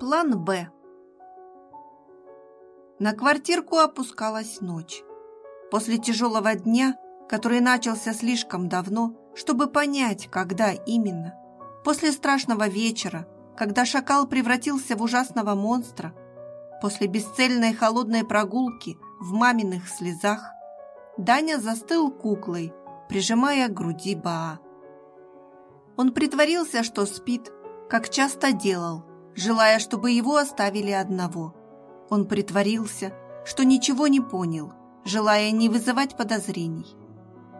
План «Б». На квартирку опускалась ночь. После тяжелого дня, который начался слишком давно, чтобы понять, когда именно, после страшного вечера, когда шакал превратился в ужасного монстра, после бесцельной холодной прогулки в маминых слезах, Даня застыл куклой, прижимая к груди Баа. Он притворился, что спит, как часто делал, желая, чтобы его оставили одного. Он притворился, что ничего не понял, желая не вызывать подозрений.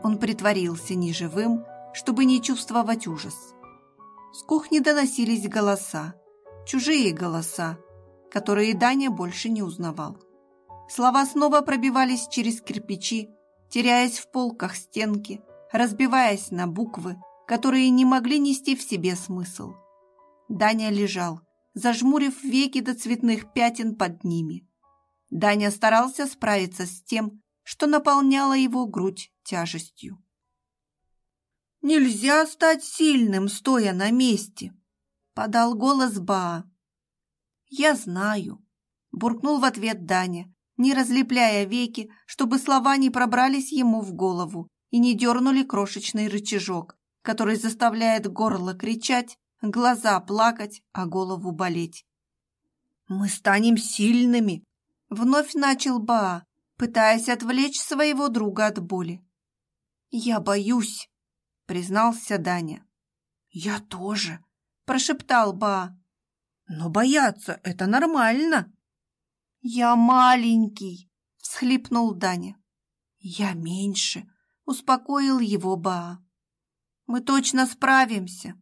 Он притворился неживым, чтобы не чувствовать ужас. С кухни доносились голоса, чужие голоса, которые Даня больше не узнавал. Слова снова пробивались через кирпичи, теряясь в полках стенки, разбиваясь на буквы, которые не могли нести в себе смысл. Даня лежал, зажмурив веки до цветных пятен под ними. Даня старался справиться с тем, что наполняло его грудь тяжестью. «Нельзя стать сильным, стоя на месте!» — подал голос Баа. «Я знаю», — буркнул в ответ Даня, не разлепляя веки, чтобы слова не пробрались ему в голову и не дернули крошечный рычажок, который заставляет горло кричать глаза плакать, а голову болеть. «Мы станем сильными!» — вновь начал Баа, пытаясь отвлечь своего друга от боли. «Я боюсь!» — признался Даня. «Я тоже!» — прошептал Баа. «Но бояться — это нормально!» «Я маленький!» — всхлипнул Даня. «Я меньше!» — успокоил его Баа. «Мы точно справимся!»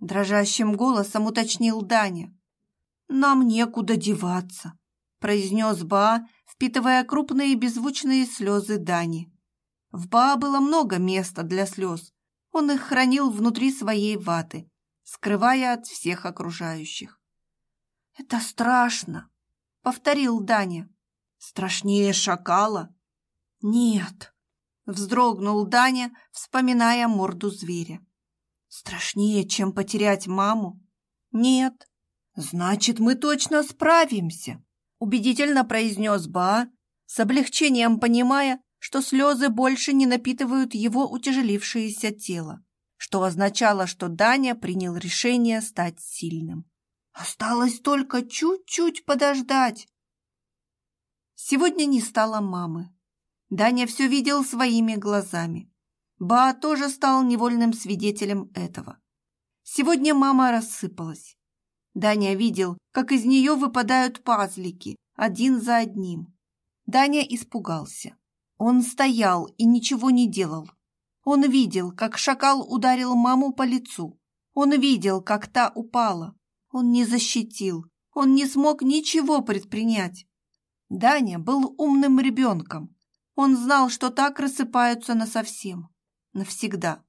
Дрожащим голосом уточнил Даня. «Нам некуда деваться», – произнес Ба, впитывая крупные беззвучные слезы Дани. В Ба было много места для слез. Он их хранил внутри своей ваты, скрывая от всех окружающих. «Это страшно», — повторил Даня. «Страшнее шакала?» «Нет», — вздрогнул Даня, вспоминая морду зверя. Страшнее, чем потерять маму? Нет. Значит, мы точно справимся, убедительно произнес Ба, с облегчением понимая, что слезы больше не напитывают его утяжелившееся тело, что означало, что Даня принял решение стать сильным. Осталось только чуть-чуть подождать. Сегодня не стало мамы. Даня все видел своими глазами. Ба тоже стал невольным свидетелем этого. Сегодня мама рассыпалась. Даня видел, как из нее выпадают пазлики, один за одним. Даня испугался. Он стоял и ничего не делал. Он видел, как шакал ударил маму по лицу. Он видел, как та упала. Он не защитил. Он не смог ничего предпринять. Даня был умным ребенком. Он знал, что так рассыпаются насовсем навсегда.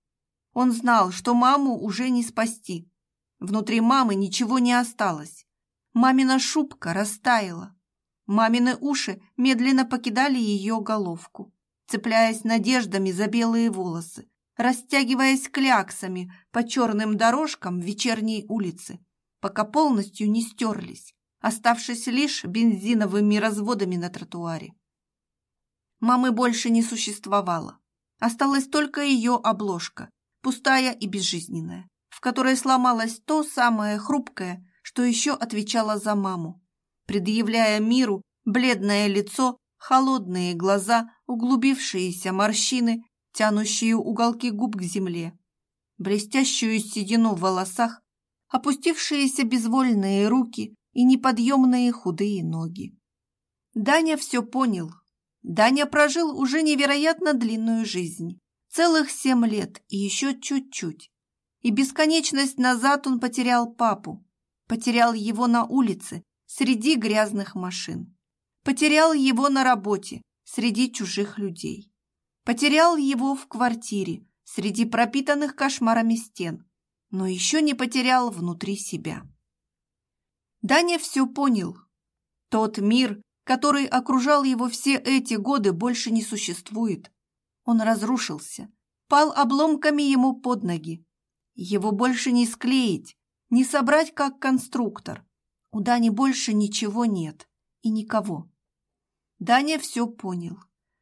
Он знал, что маму уже не спасти. Внутри мамы ничего не осталось. Мамина шубка растаяла. Мамины уши медленно покидали ее головку, цепляясь надеждами за белые волосы, растягиваясь кляксами по черным дорожкам вечерней улицы, пока полностью не стерлись, оставшись лишь бензиновыми разводами на тротуаре. Мамы больше не существовало. Осталась только ее обложка, пустая и безжизненная, в которой сломалось то самое хрупкое, что еще отвечало за маму, предъявляя миру бледное лицо, холодные глаза, углубившиеся морщины, тянущие уголки губ к земле, блестящую седину в волосах, опустившиеся безвольные руки и неподъемные худые ноги. Даня все понял, Даня прожил уже невероятно длинную жизнь. Целых семь лет и еще чуть-чуть. И бесконечность назад он потерял папу. Потерял его на улице, среди грязных машин. Потерял его на работе, среди чужих людей. Потерял его в квартире, среди пропитанных кошмарами стен. Но еще не потерял внутри себя. Даня все понял. Тот мир, который окружал его все эти годы, больше не существует. Он разрушился, пал обломками ему под ноги. Его больше не склеить, не собрать как конструктор. У Дани больше ничего нет и никого. Даня все понял.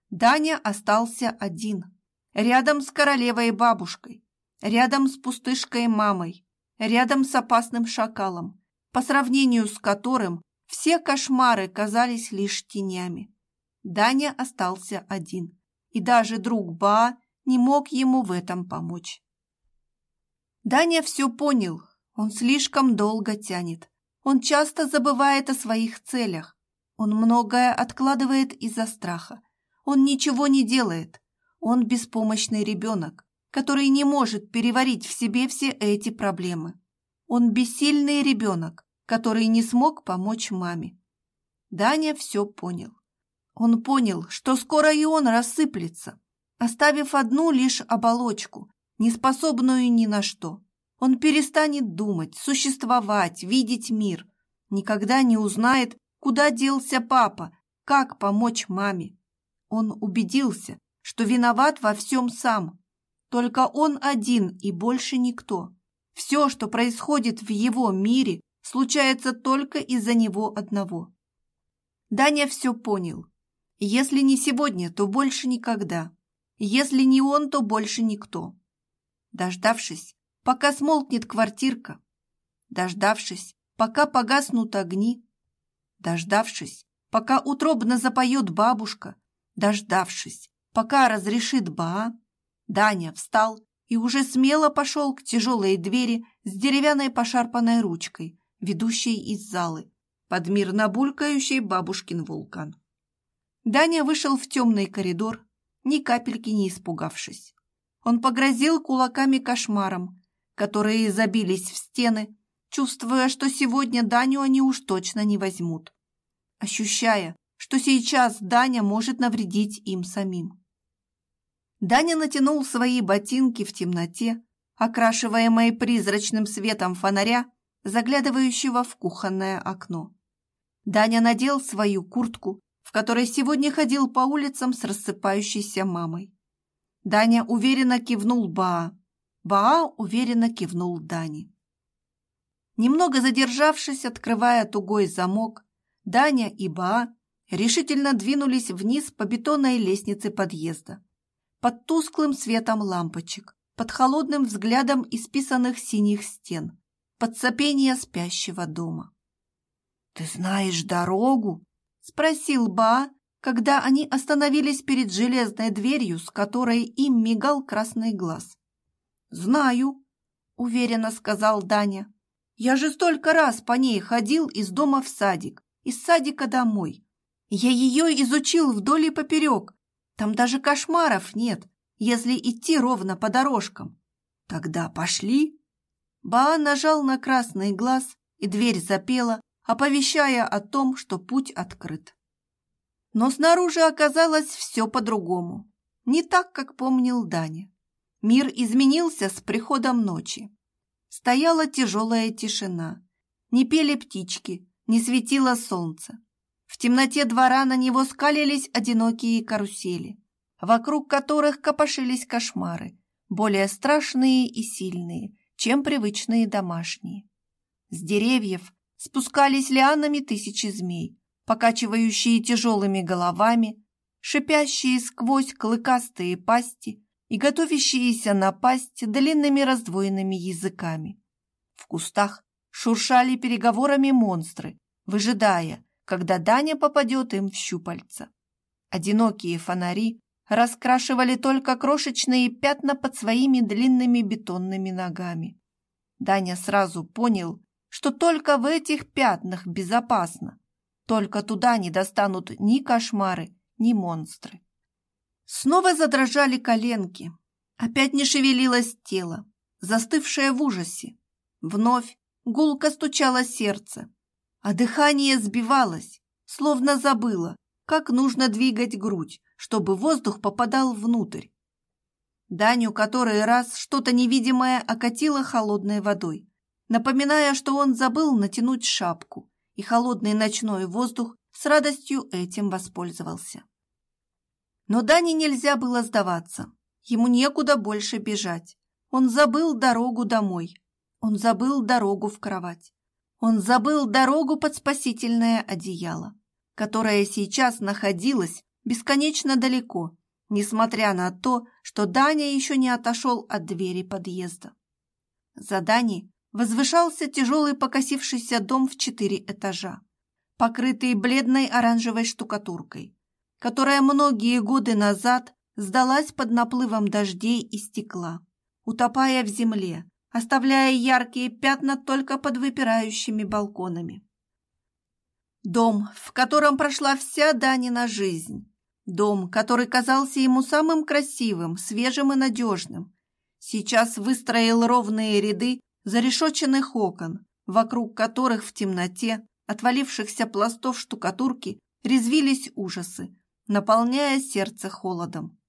Даня остался один. Рядом с королевой бабушкой, рядом с пустышкой мамой, рядом с опасным шакалом, по сравнению с которым все кошмары казались лишь тенями. Даня остался один, и даже друг Ба не мог ему в этом помочь. Даня все понял, он слишком долго тянет. Он часто забывает о своих целях. Он многое откладывает из-за страха. Он ничего не делает. Он беспомощный ребенок, который не может переварить в себе все эти проблемы. Он бессильный ребенок, который не смог помочь маме. Даня все понял. Он понял, что скоро и он рассыплется, оставив одну лишь оболочку, неспособную ни на что. Он перестанет думать, существовать, видеть мир. Никогда не узнает, куда делся папа, как помочь маме. Он убедился, что виноват во всем сам. Только он один и больше никто. Все, что происходит в его мире, случается только из-за него одного. Даня все понял. Если не сегодня, то больше никогда. Если не он, то больше никто. Дождавшись, пока смолкнет квартирка, дождавшись, пока погаснут огни, дождавшись, пока утробно запоет бабушка, дождавшись, пока разрешит Баа, Даня встал и уже смело пошел к тяжелой двери с деревянной пошарпанной ручкой, ведущей из залы, под мирно булькающий бабушкин вулкан. Даня вышел в темный коридор, ни капельки не испугавшись. Он погрозил кулаками кошмаром, которые забились в стены, чувствуя, что сегодня Даню они уж точно не возьмут, ощущая, что сейчас Даня может навредить им самим. Даня натянул свои ботинки в темноте, окрашиваемой призрачным светом фонаря, заглядывающего в кухонное окно. Даня надел свою куртку, в которой сегодня ходил по улицам с рассыпающейся мамой. Даня уверенно кивнул Баа. Баа уверенно кивнул Дане. Немного задержавшись, открывая тугой замок, Даня и Баа решительно двинулись вниз по бетонной лестнице подъезда под тусклым светом лампочек, под холодным взглядом исписанных синих стен, под сопение спящего дома. «Ты знаешь дорогу?» — спросил Ба, когда они остановились перед железной дверью, с которой им мигал красный глаз. «Знаю», — уверенно сказал Даня. «Я же столько раз по ней ходил из дома в садик, из садика домой. Я ее изучил вдоль и поперек, там даже кошмаров нет, если идти ровно по дорожкам. Тогда пошли. Баан нажал на красный глаз, и дверь запела, оповещая о том, что путь открыт. Но снаружи оказалось все по-другому. Не так, как помнил Даня. Мир изменился с приходом ночи. Стояла тяжелая тишина. Не пели птички, не светило солнце. В темноте двора на него скалились одинокие карусели, вокруг которых копошились кошмары, более страшные и сильные, чем привычные домашние. С деревьев спускались лианами тысячи змей, покачивающие тяжелыми головами, шипящие сквозь клыкастые пасти и готовящиеся напасть длинными раздвоенными языками. В кустах шуршали переговорами монстры, выжидая, когда Даня попадет им в щупальца. Одинокие фонари раскрашивали только крошечные пятна под своими длинными бетонными ногами. Даня сразу понял, что только в этих пятнах безопасно. Только туда не достанут ни кошмары, ни монстры. Снова задрожали коленки. Опять не шевелилось тело, застывшее в ужасе. Вновь гулко стучало сердце а дыхание сбивалось, словно забыло, как нужно двигать грудь, чтобы воздух попадал внутрь. Даню который раз что-то невидимое окатило холодной водой, напоминая, что он забыл натянуть шапку, и холодный ночной воздух с радостью этим воспользовался. Но Дане нельзя было сдаваться. Ему некуда больше бежать. Он забыл дорогу домой. Он забыл дорогу в кровать. Он забыл дорогу под спасительное одеяло, которое сейчас находилось бесконечно далеко, несмотря на то, что Даня еще не отошел от двери подъезда. За Даней возвышался тяжелый покосившийся дом в четыре этажа, покрытый бледной оранжевой штукатуркой, которая многие годы назад сдалась под наплывом дождей и стекла, утопая в земле, оставляя яркие пятна только под выпирающими балконами. Дом, в котором прошла вся Данина жизнь. Дом, который казался ему самым красивым, свежим и надежным. Сейчас выстроил ровные ряды зарешоченных окон, вокруг которых в темноте отвалившихся пластов штукатурки резвились ужасы, наполняя сердце холодом.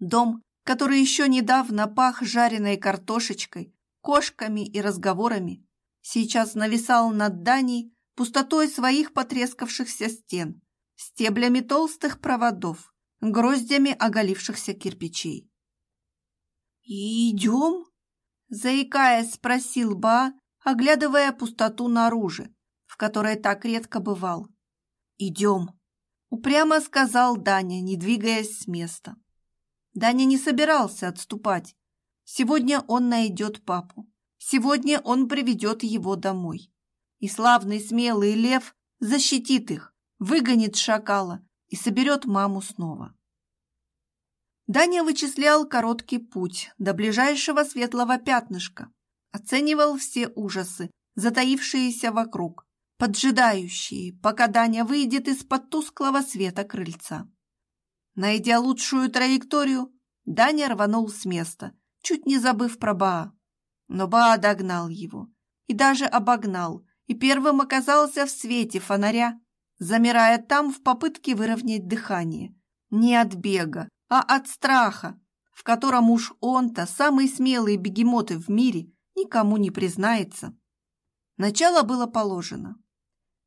Дом, который еще недавно пах жареной картошечкой, кошками и разговорами, сейчас нависал над Даней пустотой своих потрескавшихся стен, стеблями толстых проводов, гроздями оголившихся кирпичей. «Идем?» – заикаясь, спросил Ба, оглядывая пустоту наружу, в которой так редко бывал. «Идем», – упрямо сказал Даня, не двигаясь с места. Даня не собирался отступать. Сегодня он найдет папу. Сегодня он приведет его домой. И славный смелый лев защитит их, выгонит шакала и соберет маму снова. Даня вычислял короткий путь до ближайшего светлого пятнышка, оценивал все ужасы, затаившиеся вокруг, поджидающие, пока Даня выйдет из-под тусклого света крыльца. Найдя лучшую траекторию, Даня рванул с места, чуть не забыв про Баа. Но Баа догнал его и даже обогнал, и первым оказался в свете фонаря, замирая там в попытке выровнять дыхание. Не от бега, а от страха, в котором уж он-то, самый смелый бегемоты в мире, никому не признается. Начало было положено.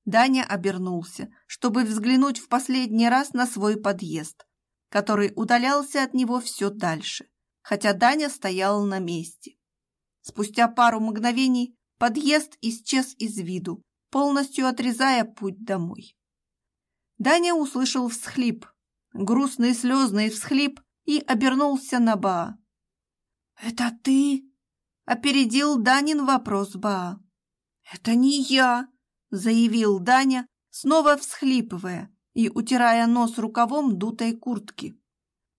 Даня обернулся, чтобы взглянуть в последний раз на свой подъезд, который удалялся от него все дальше, хотя Даня стоял на месте. Спустя пару мгновений подъезд исчез из виду, полностью отрезая путь домой. Даня услышал всхлип, грустный слезный всхлип и обернулся на Баа. «Это ты?» — опередил Данин вопрос Баа. «Это не я», — заявил Даня, снова всхлипывая, и утирая нос рукавом дутой куртки.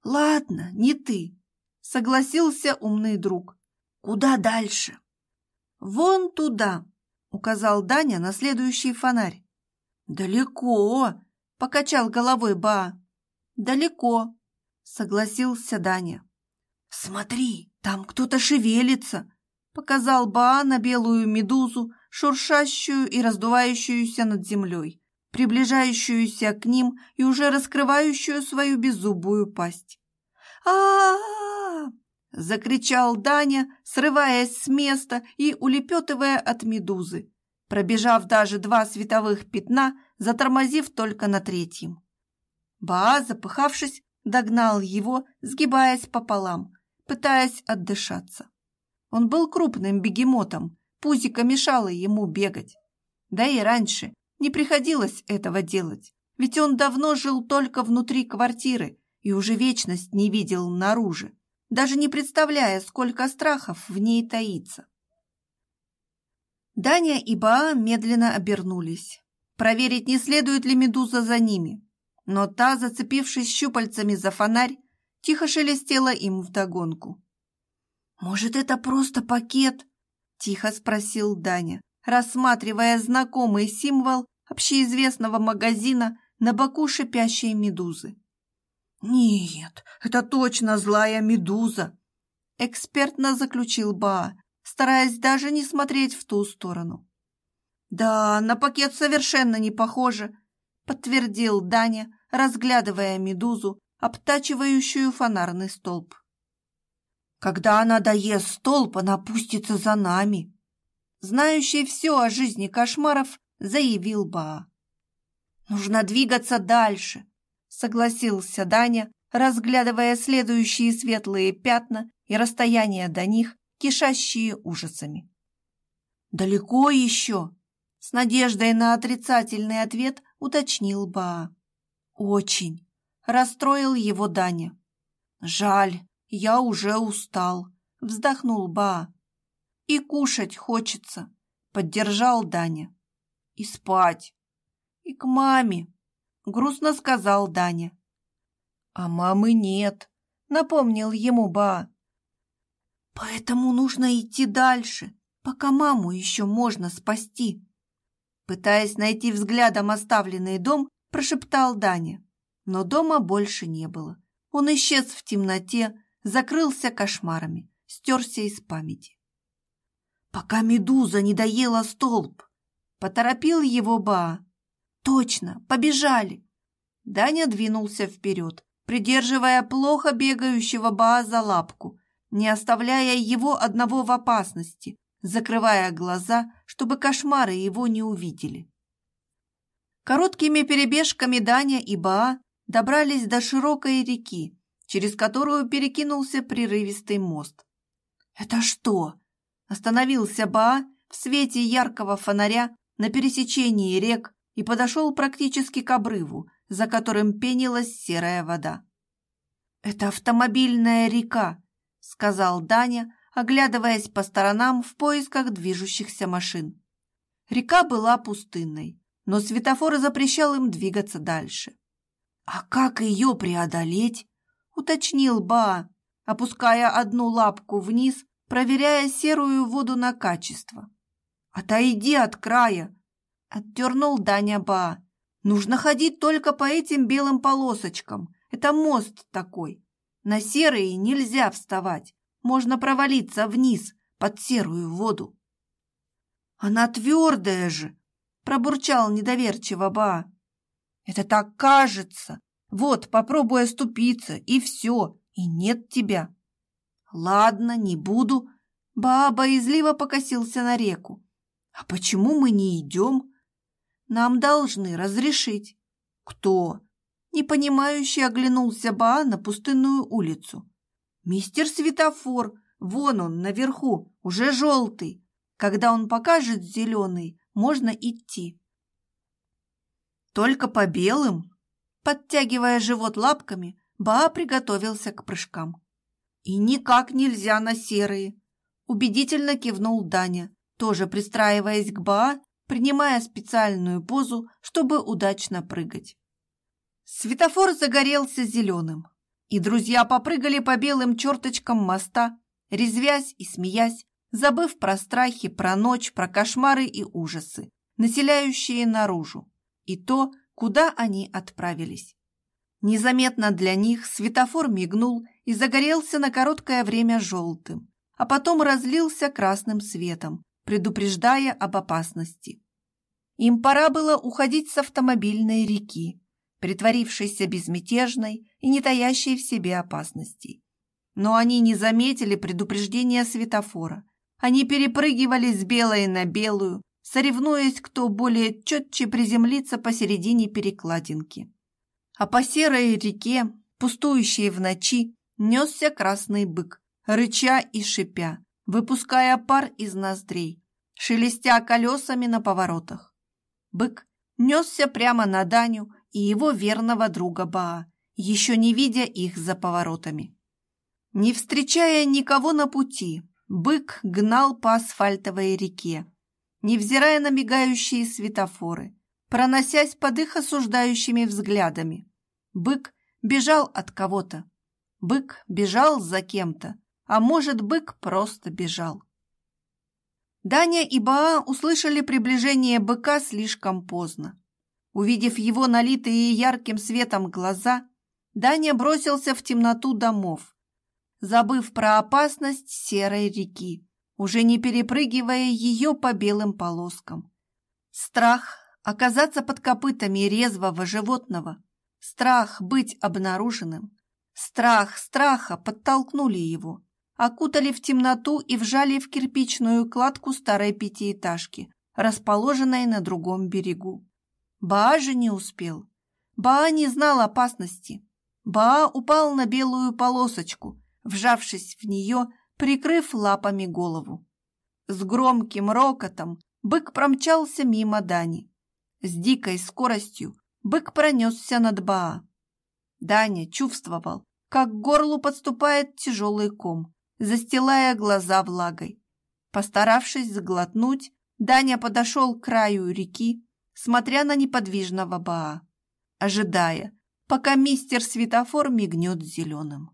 «Ладно, не ты», — согласился умный друг. «Куда дальше?» «Вон туда», — указал Даня на следующий фонарь. «Далеко», — покачал головой Ба. «Далеко», — согласился Даня. «Смотри, там кто-то шевелится», — показал Баа на белую медузу, шуршащую и раздувающуюся над землей приближающуюся к ним и уже раскрывающую свою беззубую пасть. Закричал Даня, срываясь с места и улепетывая от медузы, пробежав даже два световых пятна, затормозив только на третьем. Баа, запыхавшись, догнал его, сгибаясь пополам, пытаясь отдышаться. Он был крупным бегемотом, пузико мешало ему бегать. Да и раньше, не приходилось этого делать, ведь он давно жил только внутри квартиры и уже вечность не видел наружу, даже не представляя, сколько страхов в ней таится. Даня и Баа медленно обернулись, проверить, не следует ли медуза за ними, но та, зацепившись щупальцами за фонарь, тихо шелестела им вдогонку. «Может, это просто пакет?» – тихо спросил Даня, рассматривая знакомый символ общеизвестного магазина на боку шипящей медузы. «Нет, это точно злая медуза!» Экспертно заключил Ба, стараясь даже не смотреть в ту сторону. «Да, на пакет совершенно не похоже», — подтвердил Даня, разглядывая медузу, обтачивающую фонарный столб. «Когда она доест столб, она пустится за нами», знающий все о жизни кошмаров, заявил Ба. «Нужно двигаться дальше», — согласился Даня, разглядывая следующие светлые пятна и расстояние до них, кишащие ужасами. «Далеко еще?» С надеждой на отрицательный ответ уточнил Ба. «Очень», — расстроил его Даня. «Жаль, я уже устал», — вздохнул Ба. «И кушать хочется», — поддержал Даня. «И спать». «И к маме», — грустно сказал Даня. «А мамы нет», — напомнил ему Ба. «Поэтому нужно идти дальше», пока маму еще можно спасти. Пытаясь найти взглядом оставленный дом, прошептал Даня. Но дома больше не было. Он исчез в темноте, закрылся кошмарами, стерся из памяти. Пока медуза не доела столб, поторопил его Ба. Точно, побежали. Даня двинулся вперед, придерживая плохо бегающего Ба за лапку, не оставляя его одного в опасности, закрывая глаза, чтобы кошмары его не увидели. Короткими перебежками Даня и Баа добрались до широкой реки, через которую перекинулся прерывистый мост. «Это что?» – остановился Баа в свете яркого фонаря на пересечении рек и подошел практически к обрыву, за которым пенилась серая вода. «Это автомобильная река», – сказал Даня, оглядываясь по сторонам в поисках движущихся машин. Река была пустынной, но светофор запрещал им двигаться дальше. «А как ее преодолеть?» — уточнил Ба, опуская одну лапку вниз, проверяя серую воду на качество. «Отойди от края!» — отдернул Даня Ба. «Нужно ходить только по этим белым полосочкам. Это мост такой. На серые нельзя вставать можно провалиться вниз под серую воду. «Она твердая же!» – пробурчал недоверчиво Ба. «Это так кажется! Вот, попробуй оступиться, и все, и нет тебя!» «Ладно, не буду!» Ба боязливо покосился на реку. «А почему мы не идем?» «Нам должны разрешить». «Кто?» Непонимающе оглянулся Ба на пустынную улицу. «Мистер Светофор, вон он, наверху, уже желтый. Когда он покажет зеленый, можно идти». «Только по белым?» Подтягивая живот лапками, Баа приготовился к прыжкам. «И никак нельзя на серые!» Убедительно кивнул Даня, тоже пристраиваясь к Баа, принимая специальную позу, чтобы удачно прыгать. Светофор загорелся зеленым и друзья попрыгали по белым черточкам моста, резвясь и смеясь, забыв про страхи, про ночь, про кошмары и ужасы, населяющие наружу, и то, куда они отправились. Незаметно для них светофор мигнул и загорелся на короткое время желтым, а потом разлился красным светом, предупреждая об опасности. Им пора было уходить с автомобильной реки, притворившейся безмятежной и не таящей в себе опасностей. Но они не заметили предупреждения светофора. Они перепрыгивали с белой на белую, соревнуясь, кто более четче приземлится посередине перекладинки. А по серой реке, пустующей в ночи, несся красный бык, рыча и шипя, выпуская пар из ноздрей, шелестя колесами на поворотах. Бык несся прямо на Даню и его верного друга Баа, еще не видя их за поворотами. Не встречая никого на пути, бык гнал по асфальтовой реке, невзирая на мигающие светофоры, проносясь под их осуждающими взглядами. Бык бежал от кого-то. Бык бежал за кем-то, а может, бык просто бежал. Даня и Баа услышали приближение быка слишком поздно. Увидев его налитые ярким светом глаза, Даня бросился в темноту домов, забыв про опасность серой реки, уже не перепрыгивая ее по белым полоскам. Страх оказаться под копытами резвого животного, страх быть обнаруженным, страх страха подтолкнули его, окутали в темноту и вжали в кирпичную кладку старой пятиэтажки, расположенной на другом берегу. Баа же не успел. Баа не знал опасности. Баа упал на белую полосочку, вжавшись в нее, прикрыв лапами голову. С громким рокотом бык промчался мимо Дани. С дикой скоростью бык пронесся над Баа. Даня чувствовал, как к горлу подступает тяжелый ком, застилая глаза влагой. Постаравшись сглотнуть, Даня подошел к краю реки, смотря на неподвижного Баа, ожидая, пока мистер светофор мигнет зеленым.